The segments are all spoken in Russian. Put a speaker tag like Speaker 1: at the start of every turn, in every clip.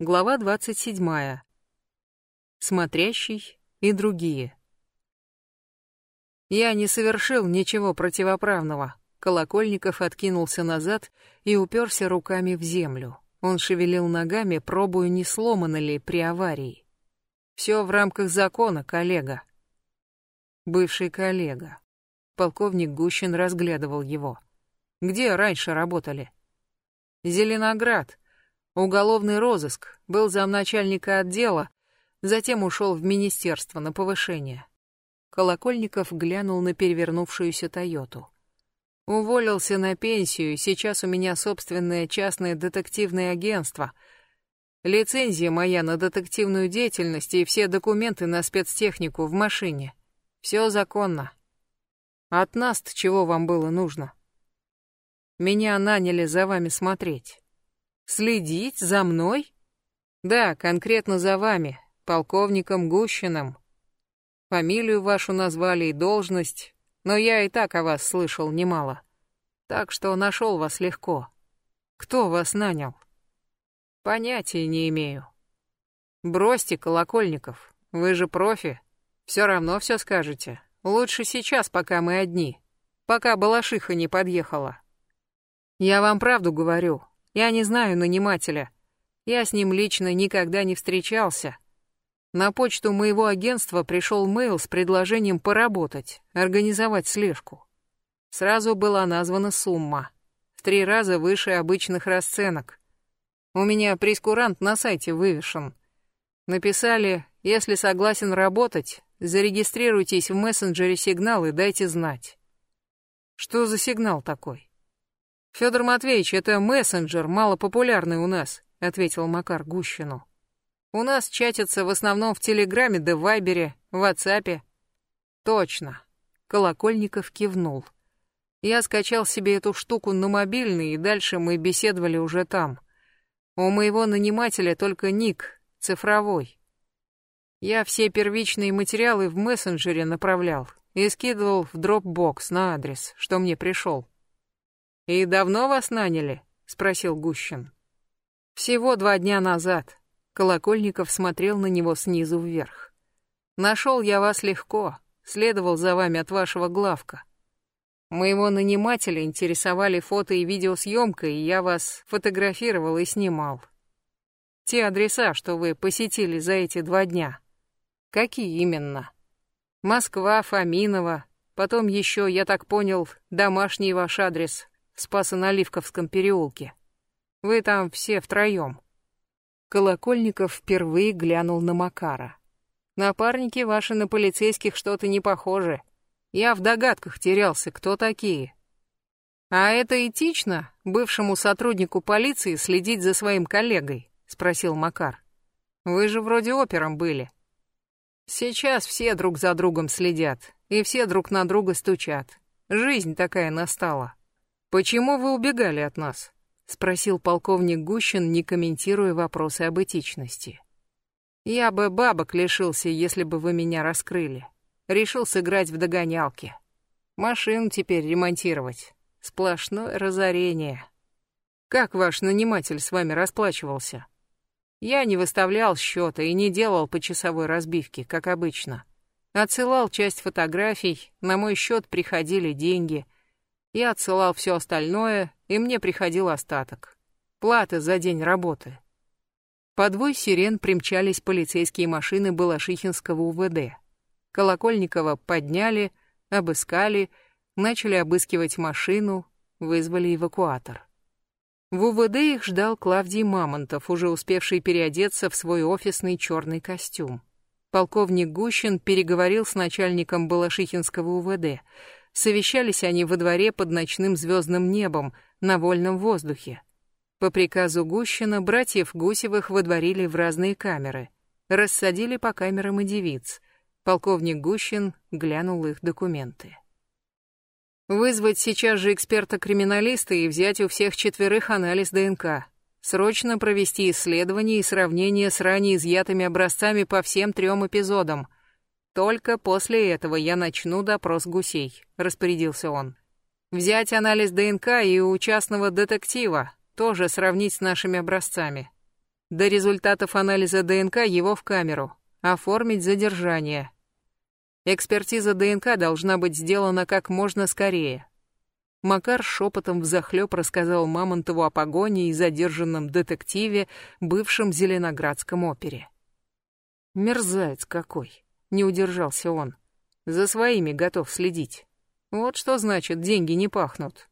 Speaker 1: Глава 27. Смотрящий и другие. Я не совершил ничего противоправного. Колокольников откинулся назад и уперся руками в землю. Он шевелил ногами, пробуя, не сломано ли при аварии. Все в рамках закона, коллега. Бывший коллега. Полковник Гущин разглядывал его. Где раньше работали? Зеленоград. Уголовный розыск, был замначальника отдела, затем ушел в министерство на повышение. Колокольников глянул на перевернувшуюся Тойоту. Уволился на пенсию, сейчас у меня собственное частное детективное агентство. Лицензия моя на детективную деятельность и все документы на спецтехнику в машине. Все законно. От нас чего вам было нужно? Меня наняли за вами смотреть. Следить за мной? Да, конкретно за вами, полковником Гущиным. Фамилию вашу назвали и должность, но я и так о вас слышал немало. Так что нашел вас легко. Кто вас нанял? Понятия не имею. Бросьте, Колокольников, вы же профи. Все равно все скажете. Лучше сейчас, пока мы одни. Пока Балашиха не подъехала. Я вам правду говорю. Я не знаю нанимателя. Я с ним лично никогда не встречался. На почту моего агентства пришел мейл с предложением поработать, организовать слежку. Сразу была названа сумма. В три раза выше обычных расценок. У меня прескурант на сайте вывешен. Написали, если согласен работать, зарегистрируйтесь в мессенджере сигнал и дайте знать. Что за сигнал такой? Федор Матвеевич, это мессенджер, малопопулярный у нас, ответил Макар Гущину. У нас чатятся в основном в Телеграме да в Вайбере, в Ватсапе. Точно. Колокольников кивнул. Я скачал себе эту штуку на мобильный, и дальше мы беседовали уже там. У моего нанимателя только ник, цифровой. Я все первичные материалы в мессенджере направлял и скидывал в Dropbox на адрес, что мне пришел. «И давно вас наняли?» — спросил Гущин. «Всего два дня назад». Колокольников смотрел на него снизу вверх. «Нашел я вас легко, следовал за вами от вашего главка. Моего нанимателя интересовали фото и видеосъемка, и я вас фотографировал и снимал. Те адреса, что вы посетили за эти два дня. Какие именно? Москва, Фоминова, потом еще, я так понял, домашний ваш адрес, Спаса на Оливковском переулке. Вы там все втроем. Колокольников впервые глянул на Макара. Напарники ваши на полицейских что-то не похожи. Я в догадках терялся, кто такие. А это этично, бывшему сотруднику полиции следить за своим коллегой, спросил Макар. Вы же вроде опером были. Сейчас все друг за другом следят, и все друг на друга стучат. Жизнь такая настала. «Почему вы убегали от нас?» — спросил полковник Гущин, не комментируя вопросы об этичности. «Я бы бабок лишился, если бы вы меня раскрыли. Решил сыграть в догонялки. Машину теперь ремонтировать. Сплошное разорение. Как ваш наниматель с вами расплачивался?» Я не выставлял счета и не делал почасовой разбивки, как обычно. Отсылал часть фотографий, на мой счет приходили деньги — я отсылал все остальное, и мне приходил остаток. Плата за день работы. Подвой сирен примчались полицейские машины Балашихинского УВД. Колокольникова подняли, обыскали, начали обыскивать машину, вызвали эвакуатор. В УВД их ждал Клавдий Мамонтов, уже успевший переодеться в свой офисный черный костюм. Полковник Гущин переговорил с начальником Балашихинского УВД — Совещались они во дворе под ночным звездным небом, на вольном воздухе. По приказу Гущина братьев Гусевых водворили в разные камеры. Рассадили по камерам и девиц. Полковник Гущин глянул их документы. Вызвать сейчас же эксперта-криминалиста и взять у всех четверых анализ ДНК. Срочно провести исследование и сравнение с ранее изъятыми образцами по всем трем эпизодам — только после этого я начну допрос гусей, распорядился он. Взять анализ ДНК и у частного детектива, тоже сравнить с нашими образцами. До результатов анализа ДНК его в камеру. Оформить задержание. Экспертиза ДНК должна быть сделана как можно скорее. Макар шепотом взахлеб рассказал Мамонтову о погоне и задержанном детективе, бывшем Зеленоградском опере. Мерзавец какой, не удержался он. За своими готов следить. Вот что значит, деньги не пахнут.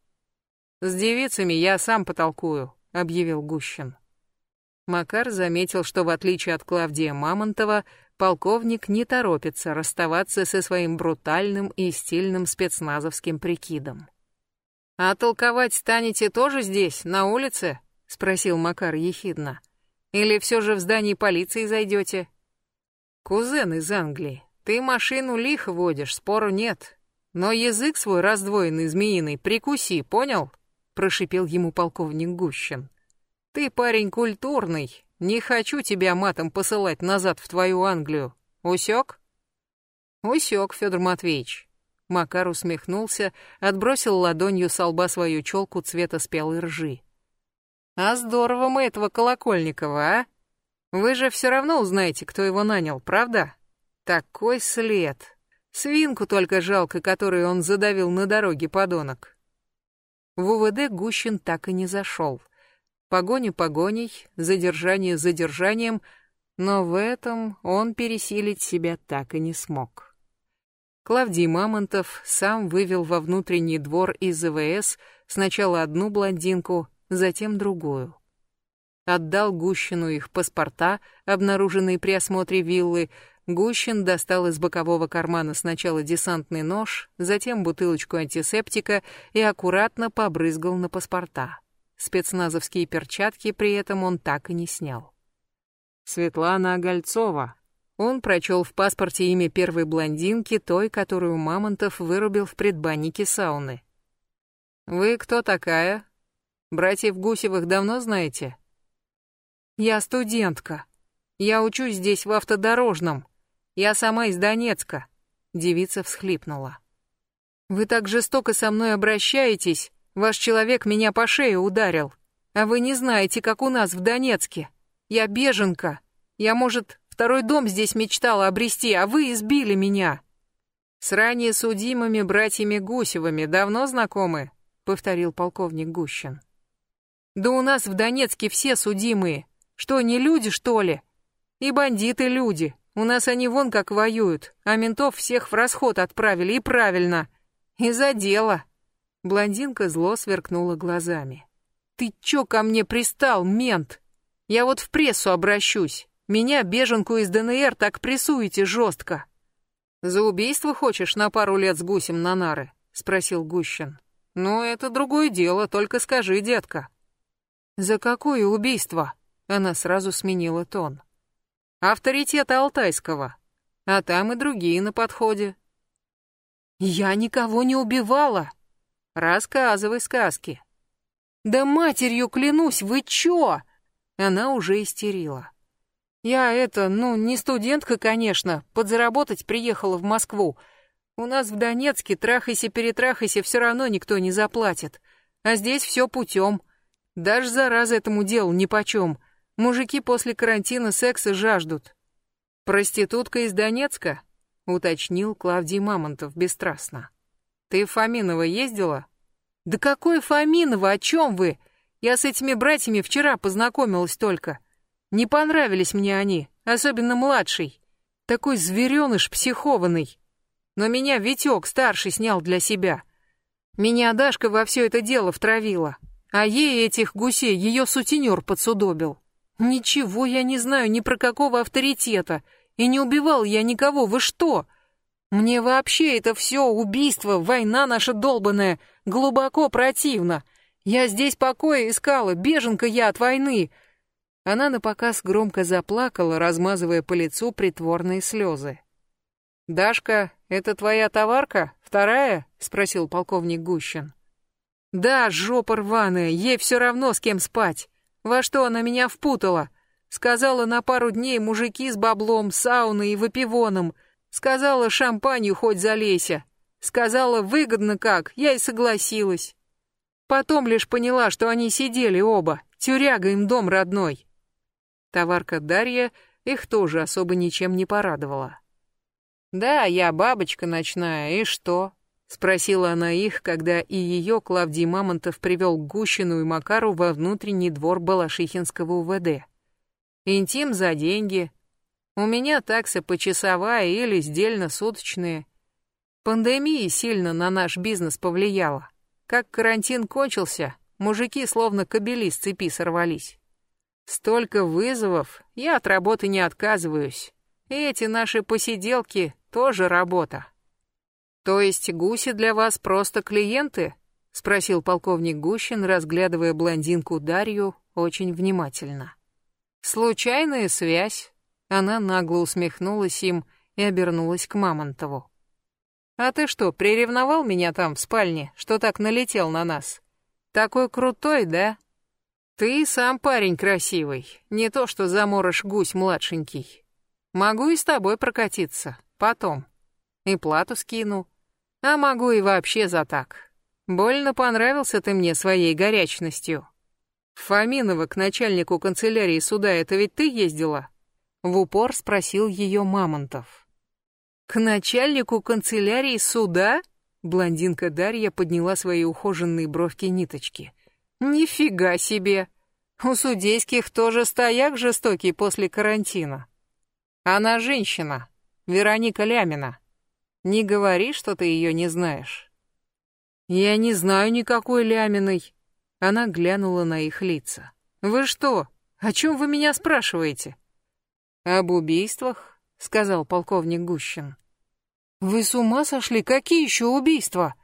Speaker 1: С девицами я сам потолкую, объявил Гущин. Макар заметил, что в отличие от Клавдия Мамонтова, полковник не торопится расставаться со своим брутальным и стильным спецназовским прикидом. «А толковать станете тоже здесь, на улице?» — спросил Макар ехидно. «Или все же в здании полиции зайдете?» «Кузен из Англии, ты машину лихо водишь, спору нет. Но язык свой раздвоенный змеиный прикуси, понял?» — прошипел ему полковник Гущин. «Ты парень культурный, не хочу тебя матом посылать назад в твою Англию. Усек?» «Усек, Федор Матвеевич. Макар усмехнулся, отбросил ладонью с лба свою челку цвета спелой ржи. «А здорово мы этого Колокольникова, а? Вы же все равно узнаете, кто его нанял, правда? Такой след. Свинку только жалко, которую он задавил на дороге, подонок». В УВД Гущин так и не зашел. Погони погоней, задержание задержанием, но в этом он пересилить себя так и не смог. Клавдий Мамонтов сам вывел во внутренний двор из ЗВС сначала одну блондинку, затем другую. Отдал Гущину их паспорта, обнаруженные при осмотре виллы. Гущин достал из бокового кармана сначала десантный нож, затем бутылочку антисептика и аккуратно побрызгал на паспорта. Спецназовские перчатки при этом он так и не снял. Светлана Огольцова, он прочел в паспорте имя первой блондинки, той, которую Мамонтов вырубил в предбаннике сауны. «Вы кто такая? Братьев Гусевых давно знаете?» «Я студентка. Я учусь здесь в автодорожном. Я сама из Донецка», — девица всхлипнула. «Вы так жестоко со мной обращаетесь. Ваш человек меня по шее ударил. А вы не знаете, как у нас в Донецке. Я беженка. Я, может, Второй дом здесь мечтала обрести, а вы избили меня. С ранее судимыми братьями Гусевыми давно знакомы? повторил полковник Гущин. Да у нас в Донецке все судимые. Что, не люди, что ли? И бандиты люди. У нас они вон как воюют, а ментов всех в расход отправили, и правильно. И за дело. Блондинка зло сверкнула глазами. Ты чё ко мне пристал, мент? Я вот в прессу обращусь. Меня, беженку из ДНР, так прессуете жестко. За убийство хочешь на пару лет с гусем на нары? Спросил Гущин. Ну, это другое дело, только скажи, детка. За какое убийство? Она сразу сменила тон. Авторитета Алтайского. А там и другие на подходе. Я никого не убивала. Рассказывай сказки. Да матерью клянусь, вы чё? Она уже истерила. Я это, ну, не студентка, конечно, подзаработать приехала в Москву. У нас в Донецке трахайся-перетрахайся все равно никто не заплатит. А здесь все путем. Даже зараза этому делу нипочем. Мужики после карантина секса жаждут. Проститутка из Донецка? Уточнил Клавдий Мамонтов бесстрастно. Ты в Фоминово ездила? Да какой Фоминово, о чем вы? Я с этими братьями вчера познакомилась только. Не понравились мне они, особенно младший. Такой звереныш психованный. Но меня Витек старший снял для себя. Меня Дашка во все это дело втравила. А ей этих гусей ее сутенер подсудобил. Ничего я не знаю ни про какого авторитета. И не убивал я никого, вы что? Мне вообще это все убийство, война наша долбаная, глубоко противно. Я здесь покоя искала, беженка я от войны. Она напоказ громко заплакала, размазывая по лицу притворные слезы. «Дашка, это твоя товарка? Вторая?» — спросил полковник Гущин. «Да, жопа рваная, ей все равно с кем спать. Во что она меня впутала? Сказала на пару дней мужики с баблом, сауной и выпивоном. Сказала шампанью хоть залейся. Сказала выгодно как, я и согласилась. Потом лишь поняла, что они сидели оба, тюряга им дом родной. Товарка Дарья их тоже особо ничем не порадовала. «Да, я бабочка ночная, и что?» — спросила она их, когда и ее Клавдий Мамонтов привел Гущину и Макару во внутренний двор Балашихинского УВД. «Интим за деньги. У меня такса почасовая или сдельно-суточные. Пандемия сильно на наш бизнес повлияла. Как карантин кончился, мужики словно кобели с цепи сорвались. Столько вызовов, я от работы не отказываюсь. И эти наши посиделки тоже работа. То есть гуси для вас просто клиенты? спросил полковник Гущин, разглядывая блондинку Дарью очень внимательно. Случайная связь. Она нагло усмехнулась им и обернулась к Мамонтову. А ты что, приревновал меня там в спальне, что так налетел на нас? Такой крутой, да? Ты сам парень красивый, не то что заморож гусь младшенький. Могу и с тобой прокатиться, потом. И плату скину. А могу и вообще за так. Больно понравился ты мне своей горячностью. Фоминова к начальнику канцелярии суда это ведь ты ездила? В упор спросил ее Мамонтов. К начальнику канцелярии суда? Блондинка Дарья подняла свои ухоженные бровки-ниточки. Нифига себе! У судейских тоже стояк жестокий после карантина. Она женщина, Вероника Лямина. Не говори, что ты ее не знаешь. Я не знаю никакой Ляминой. Она глянула на их лица. Вы что? О чем вы меня спрашиваете? Об убийствах, сказал полковник Гущин. Вы с ума сошли? Какие еще убийства?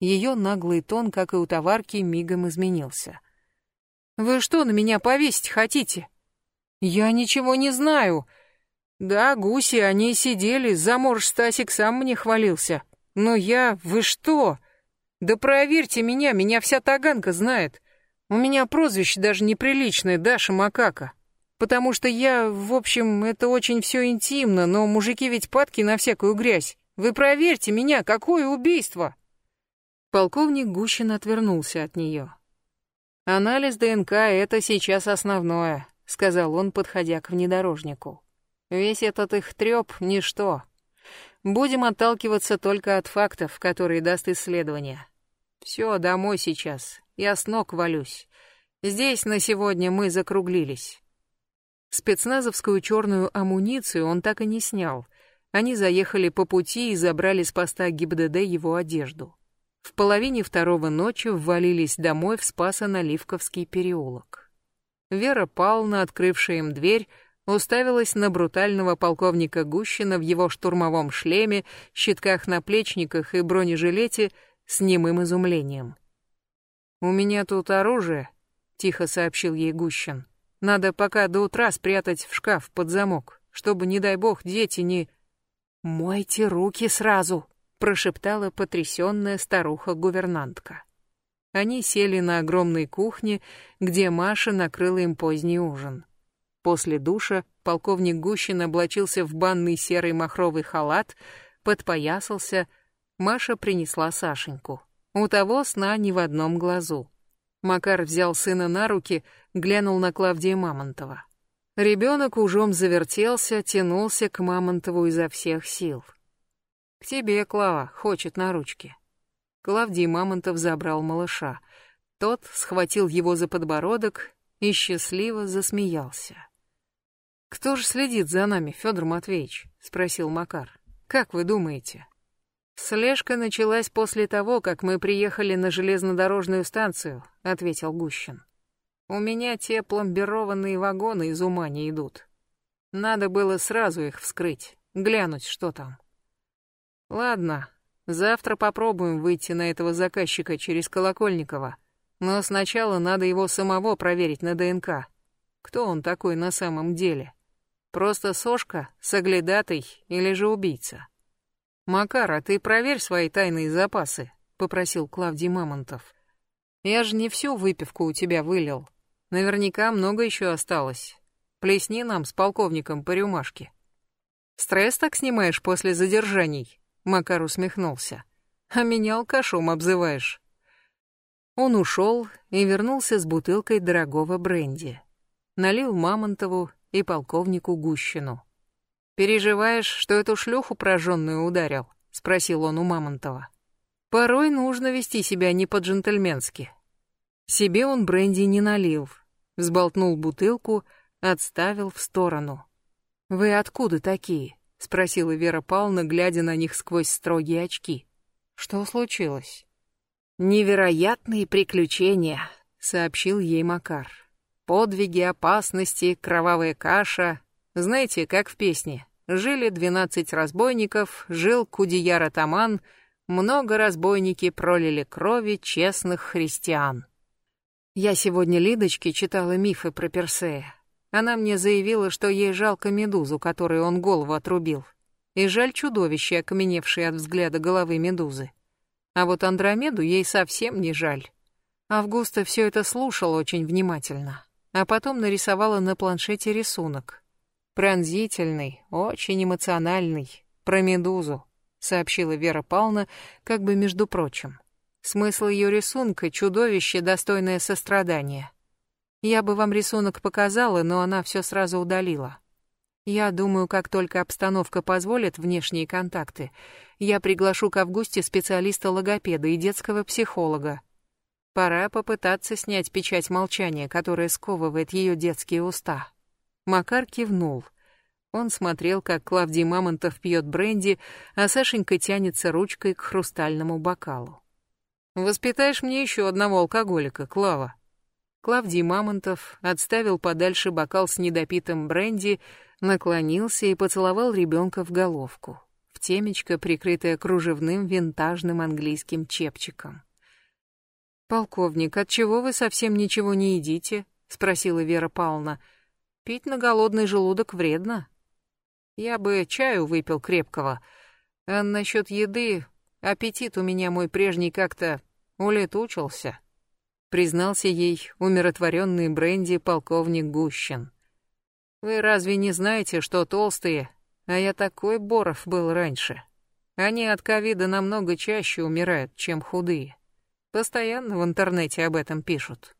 Speaker 1: Ее наглый тон, как и у товарки, мигом изменился. Вы что, на меня повесить хотите? Я ничего не знаю. Да, гуси, они сидели, заморж Стасик сам мне хвалился. Но я... Вы что? Да проверьте меня, меня вся Таганка знает. У меня прозвище даже неприличное, Даша Макака. Потому что я, в общем, это очень все интимно, но мужики ведь падки на всякую грязь. Вы проверьте меня, какое убийство!» Полковник Гущин отвернулся от нее. «Анализ ДНК — это сейчас основное», — сказал он, подходя к внедорожнику. Весь этот их трёп — ничто. Будем отталкиваться только от фактов, которые даст исследование. Все, домой сейчас. Я с ног валюсь. Здесь на сегодня мы закруглились. Спецназовскую черную амуницию он так и не снял. Они заехали по пути и забрали с поста ГИБДД его одежду. В половине второго ночи ввалились домой в Спасо-Наливковский переулок. Вера Павловна, открывшая им дверь, уставилась на брутального полковника Гущина в его штурмовом шлеме, щитках-наплечниках и бронежилете с немым изумлением. «У меня тут оружие», — тихо сообщил ей Гущин. «Надо пока до утра спрятать в шкаф под замок, чтобы, не дай бог, дети не...» «Мойте руки сразу», — прошептала потрясенная старуха-гувернантка. Они сели на огромной кухне, где Маша накрыла им поздний ужин. После душа полковник Гущин облачился в банный серый махровый халат, подпоясался. Маша принесла Сашеньку. У того сна ни в одном глазу. Макар взял сына на руки, глянул на Клавдия Мамонтова. Ребенок ужом завертелся, тянулся к Мамонтову изо всех сил. «К тебе, Клава, хочет на ручке». Клавдий Мамонтов забрал малыша. Тот схватил его за подбородок и счастливо засмеялся. «Кто же следит за нами, Федор Матвеевич?» — спросил Макар. «Как вы думаете?» «Слежка началась после того, как мы приехали на железнодорожную станцию», — ответил Гущин. «У меня те пломбированные вагоны из ума не идут. Надо было сразу их вскрыть, глянуть, что там». «Ладно, завтра попробуем выйти на этого заказчика через Колокольникова, но сначала надо его самого проверить на ДНК. Кто он такой на самом деле?» Просто сошка, соглядатый или же убийца. «Макар, а ты проверь свои тайные запасы», — попросил Клавдий Мамонтов. «Я же не всю выпивку у тебя вылил. Наверняка много еще осталось. Плесни нам с полковником по рюмашке». «Стресс так снимаешь после задержаний?» — Макар усмехнулся. «А меня алкашом обзываешь». Он ушел и вернулся с бутылкой дорогого бренди. Налил Мамонтову и полковнику Гущину. «Переживаешь, что эту шлюху прожженную ударил?» — спросил он у Мамонтова. «Порой нужно вести себя не по-джентльменски». Себе он бренди не налил, взболтнул бутылку, отставил в сторону. «Вы откуда такие?» — спросила Вера Павловна, глядя на них сквозь строгие очки. «Что случилось?» «Невероятные приключения», — сообщил ей Макар. «Подвиги, опасности, кровавая каша. Знаете, как в песне. Жили двенадцать разбойников, жил Кудияр-атаман, много разбойники пролили крови честных христиан». Я сегодня Лидочке читала мифы про Персея. Она мне заявила, что ей жалко медузу, которой он голову отрубил. И жаль чудовище, окаменевшее от взгляда головы медузы. А вот Андромеду ей совсем не жаль. Августа все это слушала очень внимательно, а потом нарисовала на планшете рисунок. Пронзительный, очень эмоциональный, про медузу, сообщила Вера Павловна, как бы между прочим. Смысл ее рисунка — чудовище, достойное сострадания. Я бы вам рисунок показала, но она все сразу удалила. Я думаю, как только обстановка позволит внешние контакты, я приглашу к Августе специалиста-логопеда и детского психолога. Пора попытаться снять печать молчания, которая сковывает ее детские уста. Макар кивнул. Он смотрел, как Клавдий Мамонтов пьет бренди, а Сашенька тянется ручкой к хрустальному бокалу. «Воспитаешь мне еще одного алкоголика, Клава», Клавдий Мамонтов отставил подальше бокал с недопитым бренди, наклонился и поцеловал ребенка в головку, в темечко, прикрытое кружевным винтажным английским чепчиком. «Полковник, отчего вы совсем ничего не едите?» — спросила Вера Павловна. «Пить на голодный желудок вредно. Я бы чаю выпил крепкого, а насчет еды аппетит у меня мой прежний как-то улетучился» признался ей умиротворенный бренди полковник Гущин. Вы разве не знаете, что толстые, а я такой боров был раньше. Они от ковида намного чаще умирают, чем худые. Постоянно в интернете об этом пишут.